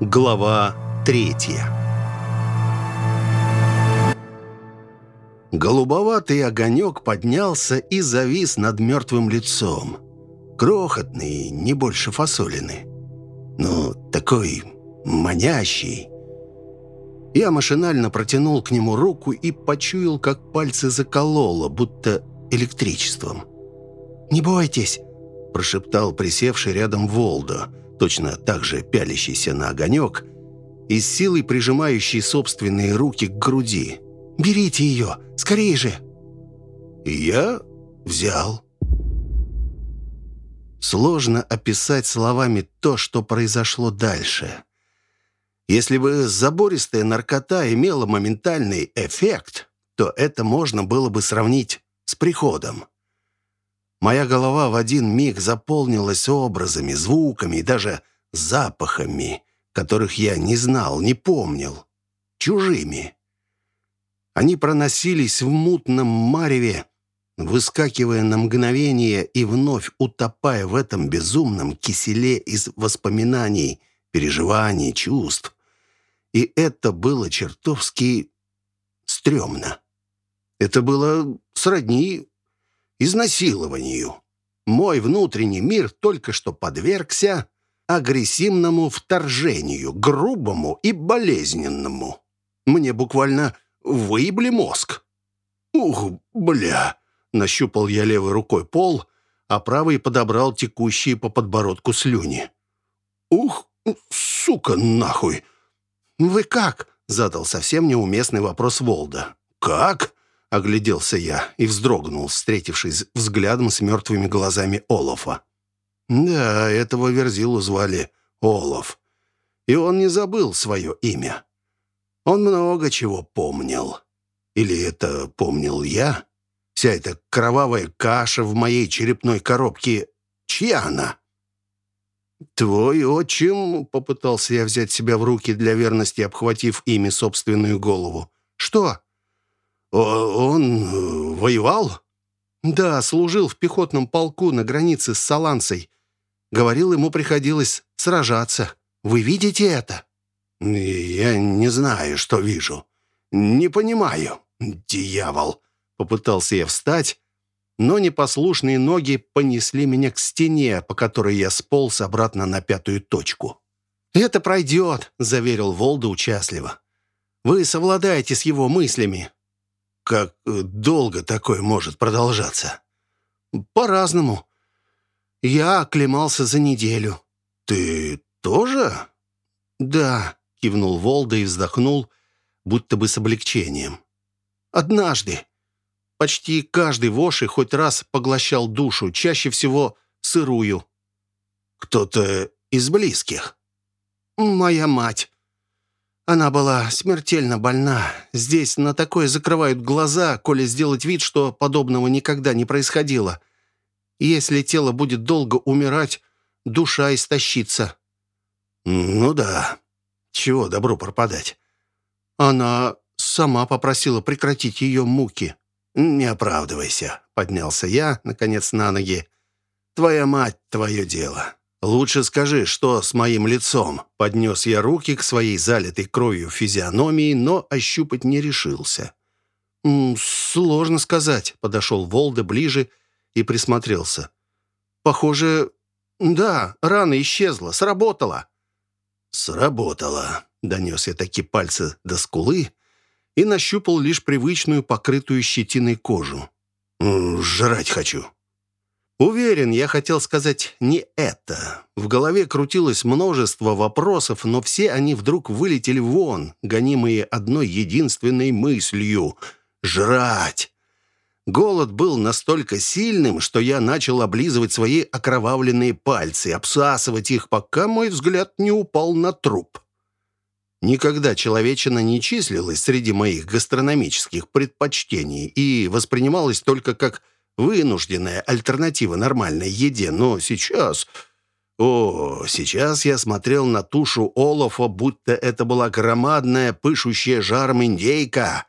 Глава третья Голубоватый огонек поднялся и завис над мертвым лицом. Крохотный, не больше фасолины. Ну, такой манящий. Я машинально протянул к нему руку и почуял, как пальцы закололо, будто электричеством. «Не бойтесь», – прошептал присевший рядом Волдо – точно так же пялящийся на огонек и с силой прижимающий собственные руки к груди. «Берите ее! Скорее же!» Я взял. Сложно описать словами то, что произошло дальше. Если бы забористая наркота имела моментальный эффект, то это можно было бы сравнить с приходом. Моя голова в один миг заполнилась образами, звуками и даже запахами, которых я не знал, не помнил. Чужими. Они проносились в мутном мареве, выскакивая на мгновение и вновь утопая в этом безумном киселе из воспоминаний, переживаний, чувств. И это было чертовски стрёмно. Это было сродни изнасилованию. Мой внутренний мир только что подвергся агрессивному вторжению, грубому и болезненному. Мне буквально выебли мозг. «Ух, бля!» — нащупал я левой рукой пол, а правой подобрал текущие по подбородку слюни. «Ух, сука, нахуй!» «Вы как?» — задал совсем неуместный вопрос Волда. «Как?» Огляделся я и вздрогнул, встретившись взглядом с мертвыми глазами Олафа. Да, этого Верзилу звали Олаф. И он не забыл свое имя. Он много чего помнил. Или это помнил я? Вся эта кровавая каша в моей черепной коробке, чья она? «Твой отчим», — попытался я взять себя в руки для верности, обхватив ими собственную голову. «Что?» «Он э, воевал?» «Да, служил в пехотном полку на границе с Саланцей. Говорил, ему приходилось сражаться. Вы видите это?» «Я не знаю, что вижу. Не понимаю. Дьявол!» Попытался я встать, но непослушные ноги понесли меня к стене, по которой я сполз обратно на пятую точку. «Это пройдет», — заверил Волда участливо. «Вы совладаете с его мыслями. Как э, долго такое может продолжаться? По-разному. Я оклемался за неделю. Ты тоже? Да, кивнул Волда и вздохнул, будто бы с облегчением. Однажды. Почти каждый воши хоть раз поглощал душу, чаще всего сырую. Кто-то из близких? Моя мать. Она была смертельно больна. Здесь на такое закрывают глаза, коли сделать вид, что подобного никогда не происходило. Если тело будет долго умирать, душа истощится». «Ну да. Чего добро пропадать?» Она сама попросила прекратить ее муки. «Не оправдывайся», — поднялся я, наконец, на ноги. «Твоя мать — твое дело. «Лучше скажи, что с моим лицом?» Поднес я руки к своей залитой кровью физиономии, но ощупать не решился. «Сложно сказать», — подошел Волда ближе и присмотрелся. «Похоже, да, рана исчезла, сработала». «Сработала», — донес я таки пальцы до скулы и нащупал лишь привычную покрытую щетиной кожу. «Жрать хочу». Уверен, я хотел сказать не это. В голове крутилось множество вопросов, но все они вдруг вылетели вон, гонимые одной единственной мыслью — жрать. Голод был настолько сильным, что я начал облизывать свои окровавленные пальцы, обсасывать их, пока мой взгляд не упал на труп. Никогда человечина не числилась среди моих гастрономических предпочтений и воспринималась только как вынужденная альтернатива нормальной еде, но сейчас... О, сейчас я смотрел на тушу Олафа, будто это была громадная, пышущая жаром индейка,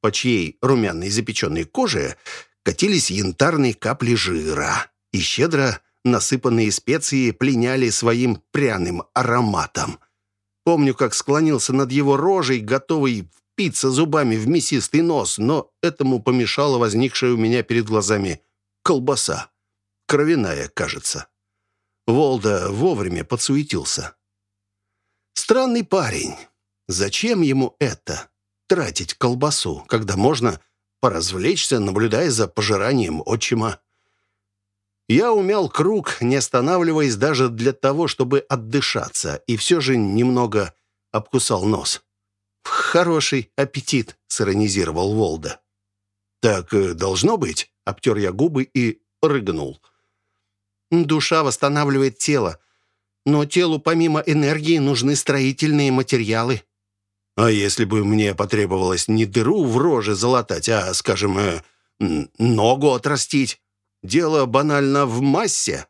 по чьей румяной запеченной коже катились янтарные капли жира, и щедро насыпанные специи пленяли своим пряным ароматом. Помню, как склонился над его рожей, готовый впиться зубами в мясистый нос, но этому помешала возникшая у меня перед глазами колбаса. Кровяная, кажется. Волда вовремя подсуетился. Странный парень. Зачем ему это? Тратить колбасу, когда можно поразвлечься, наблюдая за пожиранием отчима. Я умял круг, не останавливаясь даже для того, чтобы отдышаться, и все же немного обкусал нос. «Хороший аппетит», — сиронизировал Волда. «Так э, должно быть», — обтер я губы и рыгнул. «Душа восстанавливает тело, но телу помимо энергии нужны строительные материалы». «А если бы мне потребовалось не дыру в роже залатать, а, скажем, э, ногу отрастить?» Дело банально в массе.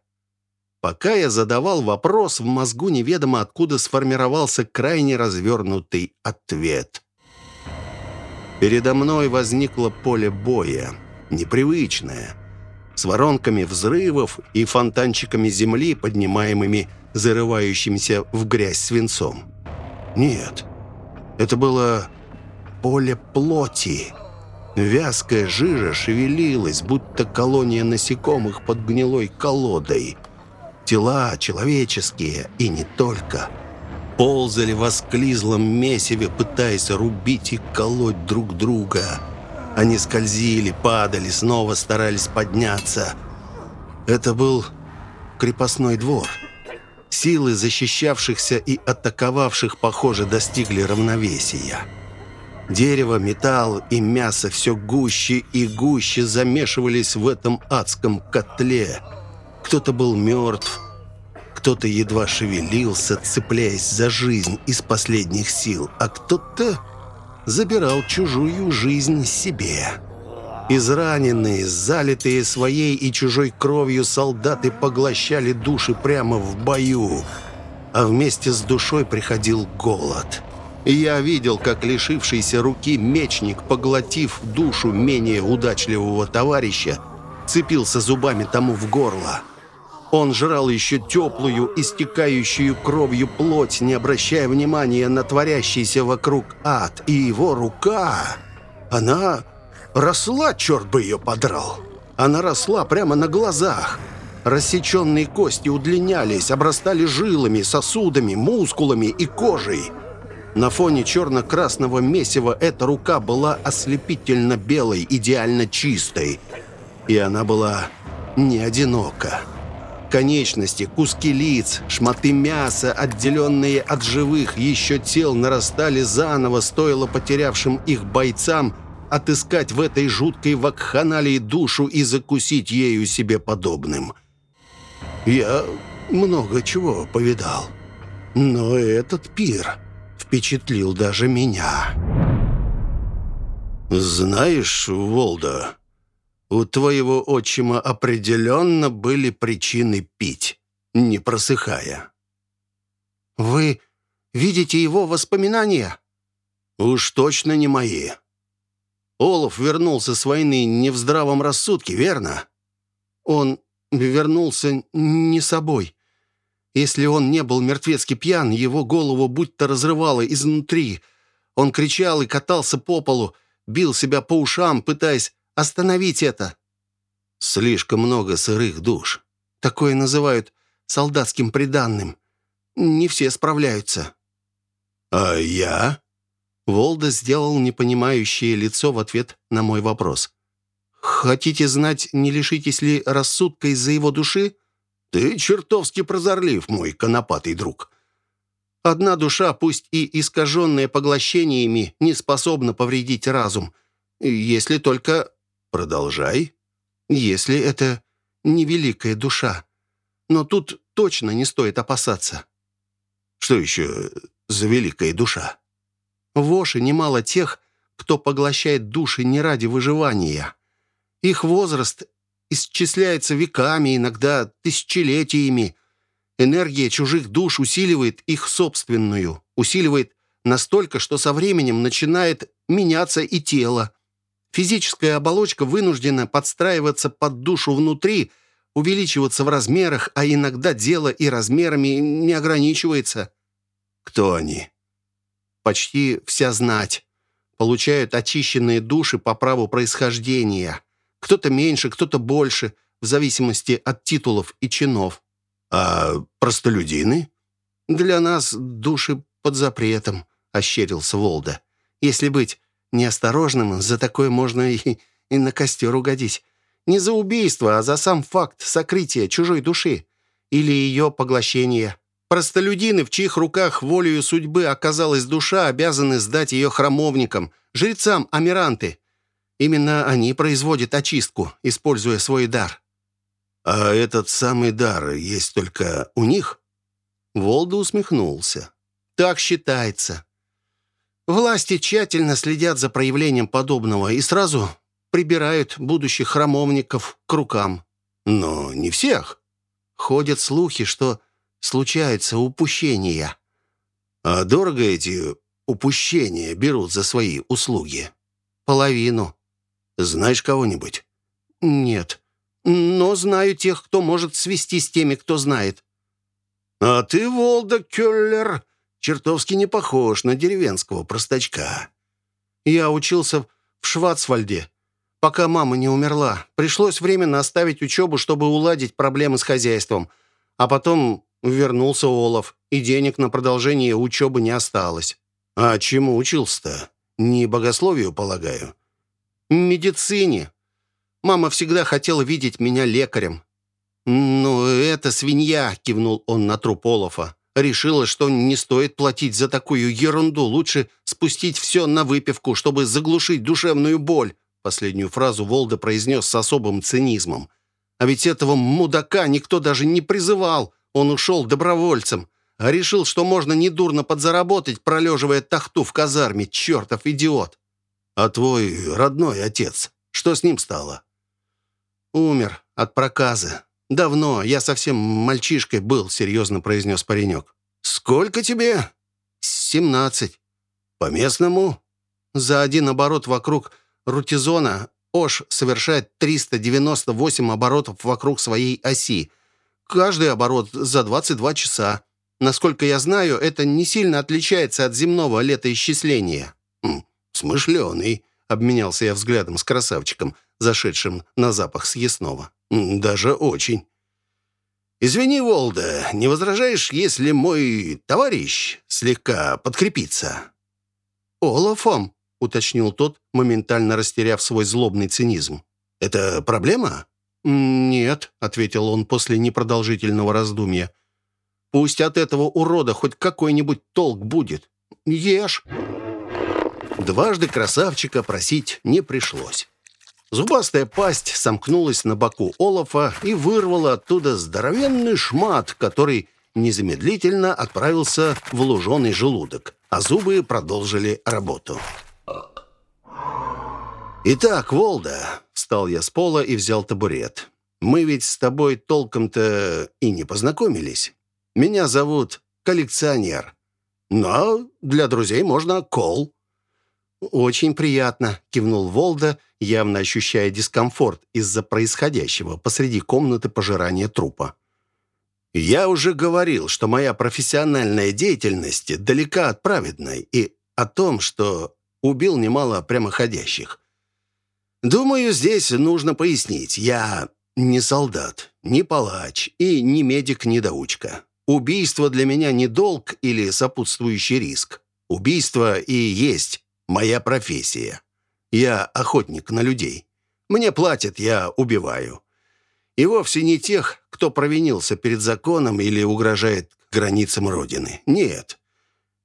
Пока я задавал вопрос, в мозгу неведомо откуда сформировался крайне развернутый ответ. Передо мной возникло поле боя, непривычное, с воронками взрывов и фонтанчиками земли, поднимаемыми зарывающимся в грязь свинцом. Нет, это было поле плоти. Вязкая жижа шевелилась, будто колония насекомых под гнилой колодой. Тела человеческие, и не только. Ползали в осклизлом месиве, пытаясь рубить и колоть друг друга. Они скользили, падали, снова старались подняться. Это был крепостной двор. Силы защищавшихся и атаковавших, похоже, достигли равновесия. Дерево, металл и мясо все гуще и гуще замешивались в этом адском котле. Кто-то был мертв, кто-то едва шевелился, цепляясь за жизнь из последних сил, а кто-то забирал чужую жизнь себе. Израненные, залитые своей и чужой кровью солдаты поглощали души прямо в бою, а вместе с душой приходил голод – и я видел, как лишившийся руки мечник, поглотив душу менее удачливого товарища, цепился зубами тому в горло. Он жрал еще теплую, истекающую кровью плоть, не обращая внимания на творящийся вокруг ад. И его рука, она росла, черт бы ее подрал. Она росла прямо на глазах. Рассеченные кости удлинялись, обрастали жилами, сосудами, мускулами и кожей. На фоне черно-красного месива эта рука была ослепительно белой, идеально чистой. И она была не одинока. Конечности, куски лиц, шматы мяса, отделенные от живых еще тел, нарастали заново, стоило потерявшим их бойцам отыскать в этой жуткой вакханалии душу и закусить ею себе подобным. Я много чего повидал. Но этот пир впечатлил даже меня. «Знаешь, Волда, у твоего отчима определенно были причины пить, не просыхая». «Вы видите его воспоминания?» «Уж точно не мои. Олаф вернулся с войны не в здравом рассудке, верно?» «Он вернулся не собой. Если он не был мертвецки пьян, его голову будто разрывало изнутри. Он кричал и катался по полу, бил себя по ушам, пытаясь остановить это. Слишком много сырых душ. Такое называют солдатским приданным. Не все справляются. «А я?» Волда сделал непонимающее лицо в ответ на мой вопрос. «Хотите знать, не лишитесь ли рассудка из-за его души?» Ты чертовски прозорлив, мой конопатый друг. Одна душа, пусть и искаженная поглощениями, не способна повредить разум. Если только... Продолжай. Если это невеликая душа. Но тут точно не стоит опасаться. Что еще за великая душа? В Оше немало тех, кто поглощает души не ради выживания. Их возраст исчисляется веками, иногда тысячелетиями. Энергия чужих душ усиливает их собственную, усиливает настолько, что со временем начинает меняться и тело. Физическая оболочка вынуждена подстраиваться под душу внутри, увеличиваться в размерах, а иногда дело и размерами не ограничивается. Кто они? Почти вся знать. Получают очищенные души по праву происхождения. Кто-то меньше, кто-то больше, в зависимости от титулов и чинов. А простолюдины? Для нас души под запретом, ощерился Волда. Если быть неосторожным, за такое можно и, и на костер угодить. Не за убийство, а за сам факт сокрытия чужой души или ее поглощения. Простолюдины, в чьих руках волею судьбы оказалась душа, обязаны сдать ее храмовникам, жрецам Амиранты. Именно они производят очистку, используя свой дар. «А этот самый дар есть только у них?» Волда усмехнулся. «Так считается. Власти тщательно следят за проявлением подобного и сразу прибирают будущих храмовников к рукам. Но не всех. Ходят слухи, что случаются упущения. А дорого эти упущения берут за свои услуги? Половину. Знаешь кого-нибудь? Нет. Но знаю тех, кто может свести с теми, кто знает. А ты, Волда Кёллер, чертовски не похож на деревенского простачка. Я учился в Шварцвальде, пока мама не умерла. Пришлось временно оставить учебу, чтобы уладить проблемы с хозяйством. А потом вернулся Олаф, и денег на продолжение учебы не осталось. А чему учился-то? Не богословию, полагаю? Медицине. Мама всегда хотела видеть меня лекарем. «Ну, это свинья», — кивнул он на труп Олафа. Решила, что не стоит платить за такую ерунду. Лучше спустить все на выпивку, чтобы заглушить душевную боль. Последнюю фразу Волда произнес с особым цинизмом. А ведь этого мудака никто даже не призывал. Он ушел добровольцем. А решил, что можно недурно подзаработать, пролеживая тахту в казарме. Чертов идиот. А твой родной отец, что с ним стало? Умер от проказа. «Давно. Я совсем мальчишкой был», — серьезно произнес паренек. «Сколько тебе?» «Семнадцать». «По-местному?» «За один оборот вокруг рутизона Ош совершает 398 оборотов вокруг своей оси. Каждый оборот за 22 часа. Насколько я знаю, это не сильно отличается от земного летоисчисления». «Хм, «Смышленый», — обменялся я взглядом с красавчиком, зашедшим на запах съестного. «Даже очень». «Извини, Волда, не возражаешь, если мой товарищ слегка подкрепится?» «Олафом», — уточнил тот, моментально растеряв свой злобный цинизм. «Это проблема?» «Нет», — ответил он после непродолжительного раздумья. «Пусть от этого урода хоть какой-нибудь толк будет. Ешь». Дважды красавчика просить не пришлось. Зубастая пасть сомкнулась на боку Олафа и вырвала оттуда здоровенный шмат, который незамедлительно отправился в луженый желудок, а зубы продолжили работу. «Итак, Волда», — встал я с пола и взял табурет, «мы ведь с тобой толком-то и не познакомились. Меня зовут коллекционер, но для друзей можно Кол». «Очень приятно», — кивнул Волда, явно ощущая дискомфорт из-за происходящего посреди комнаты пожирания трупа. «Я уже говорил, что моя профессиональная деятельность далека от праведной и о том, что убил немало прямоходящих. Думаю, здесь нужно пояснить. Я не солдат, не палач и не медик-недоучка. Убийство для меня не долг или сопутствующий риск. Убийство и есть моя профессия. Я охотник на людей. Мне платят, я убиваю. И вовсе не тех, кто провинился перед законом или угрожает границам Родины. Нет.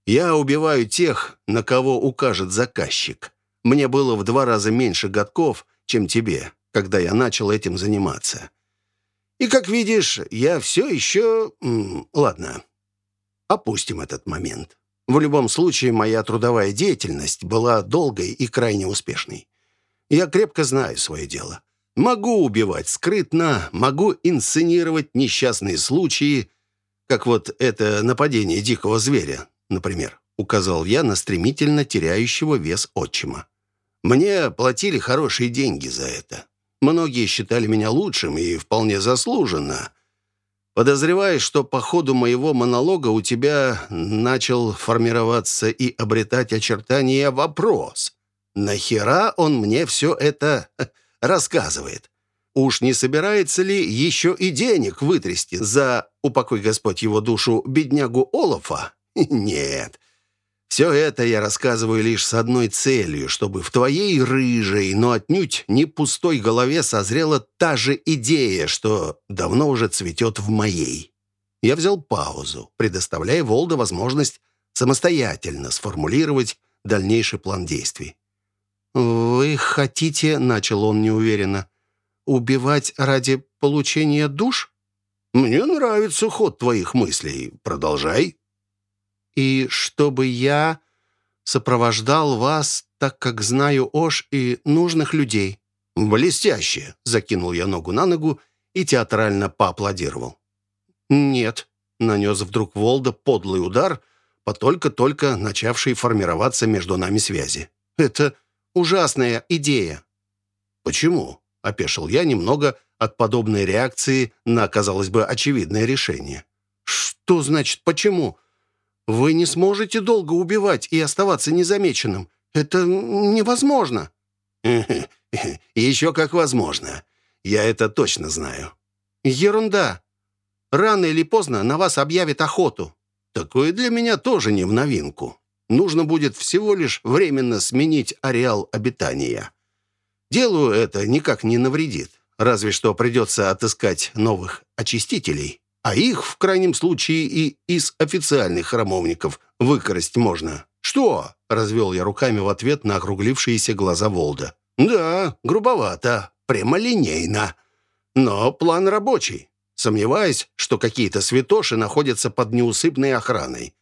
Я убиваю тех, на кого укажет заказчик. Мне было в два раза меньше годков, чем тебе, когда я начал этим заниматься. И, как видишь, я все еще... Ладно, опустим этот момент. В любом случае, моя трудовая деятельность была долгой и крайне успешной. Я крепко знаю свое дело. Могу убивать скрытно, могу инсценировать несчастные случаи, как вот это нападение дикого зверя, например, указал я на стремительно теряющего вес отчима. Мне платили хорошие деньги за это. Многие считали меня лучшим и вполне заслуженно. Подозреваю, что по ходу моего монолога у тебя начал формироваться и обретать очертания вопрос. Нахера он мне все это рассказывает? Уж не собирается ли еще и денег вытрясти за, упокой Господь его душу, беднягу Олафа? Нет. Все это я рассказываю лишь с одной целью, чтобы в твоей рыжей, но отнюдь не пустой голове созрела та же идея, что давно уже цветет в моей. Я взял паузу, предоставляя Волда возможность самостоятельно сформулировать дальнейший план действий. «Вы хотите, — начал он неуверенно, убивать ради получения душ? Мне нравится ход твоих мыслей. Продолжай. И чтобы я сопровождал вас, так как знаю Ош и нужных людей. Блестяще, закинул я ногу на ногу и театрально поаплодировал. Нет, нанес вдруг Волда подлый удар по только-только начавшей формироваться между нами связи. Это ужасная идея. Почему? — опешил я немного от подобной реакции на, казалось бы, очевидное решение. «Что значит «почему»? Вы не сможете долго убивать и оставаться незамеченным. Это невозможно». «Еще как возможно. Я это точно знаю». «Ерунда. Рано или поздно на вас объявят охоту». «Такое для меня тоже не в новинку. Нужно будет всего лишь временно сменить ареал обитания». Делу это никак не навредит. Разве что придется отыскать новых очистителей. А их, в крайнем случае, и из официальных храмовников выкрасть можно. «Что?» — развел я руками в ответ на округлившиеся глаза Волда. «Да, грубовато, прямолинейно. Но план рабочий. Сомневаюсь, что какие-то святоши находятся под неусыпной охраной.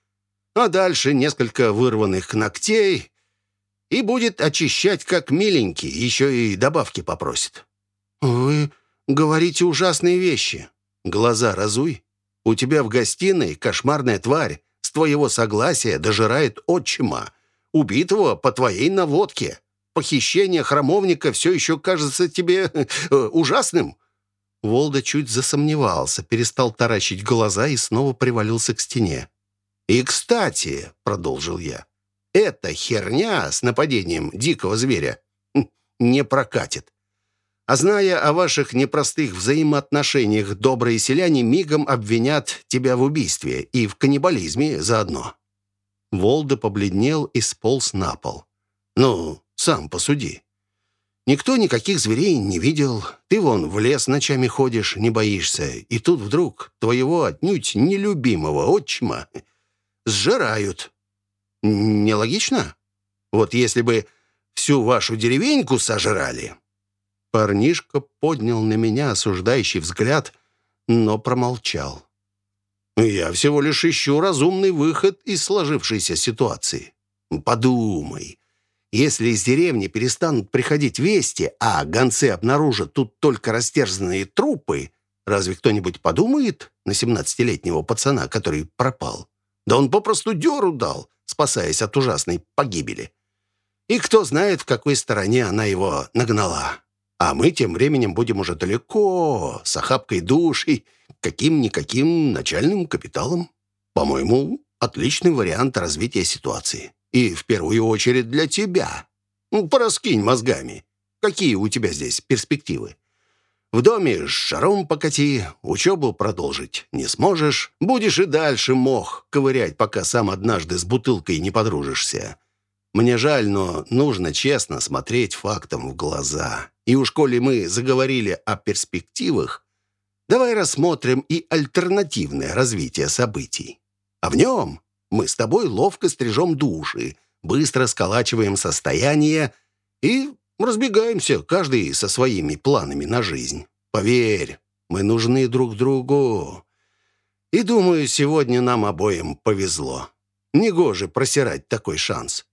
А дальше несколько вырванных ногтей и будет очищать как миленький, еще и добавки попросит». «Вы говорите ужасные вещи. Глаза разуй. У тебя в гостиной кошмарная тварь с твоего согласия дожирает отчима, убитого по твоей наводке. Похищение храмовника все еще кажется тебе э, ужасным?» Волда чуть засомневался, перестал таращить глаза и снова привалился к стене. «И, кстати», — продолжил я, эта херня с нападением дикого зверя хм, не прокатит. А зная о ваших непростых взаимоотношениях, добрые селяне мигом обвинят тебя в убийстве и в каннибализме заодно». Волда побледнел и сполз на пол. «Ну, сам посуди. Никто никаких зверей не видел. Ты вон в лес ночами ходишь, не боишься. И тут вдруг твоего отнюдь нелюбимого отчима сжирают. Нелогично? Вот если бы всю вашу деревеньку сожрали...» Парнишка поднял на меня осуждающий взгляд, но промолчал. «Я всего лишь ищу разумный выход из сложившейся ситуации. Подумай, если из деревни перестанут приходить вести, а гонцы обнаружат тут только растерзанные трупы, разве кто-нибудь подумает на семнадцатилетнего пацана, который пропал? Да он попросту дёру дал, спасаясь от ужасной погибели. И кто знает, в какой стороне она его нагнала. А мы тем временем будем уже далеко, с охапкой душ и каким-никаким начальным капиталом. По-моему, отличный вариант развития ситуации. И в первую очередь для тебя. Ну, пораскинь мозгами. Какие у тебя здесь перспективы? В доме шаром покати, учебу продолжить не сможешь. Будешь и дальше мох ковырять, пока сам однажды с бутылкой не подружишься. Мне жаль, но нужно честно смотреть фактам в глаза. И уж коли мы заговорили о перспективах, давай рассмотрим и альтернативное развитие событий. А в нем мы с тобой ловко стрижем души, быстро сколачиваем состояние и Разбегаемся, каждый со своими планами на жизнь. Поверь, мы нужны друг другу. И думаю, сегодня нам обоим повезло. Негоже просирать такой шанс.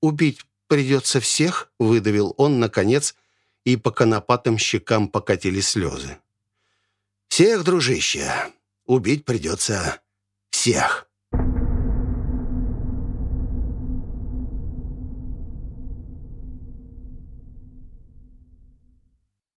«Убить придется всех?» — выдавил он, наконец, и по конопатым щекам покатили слезы. «Всех, дружище, убить придется всех».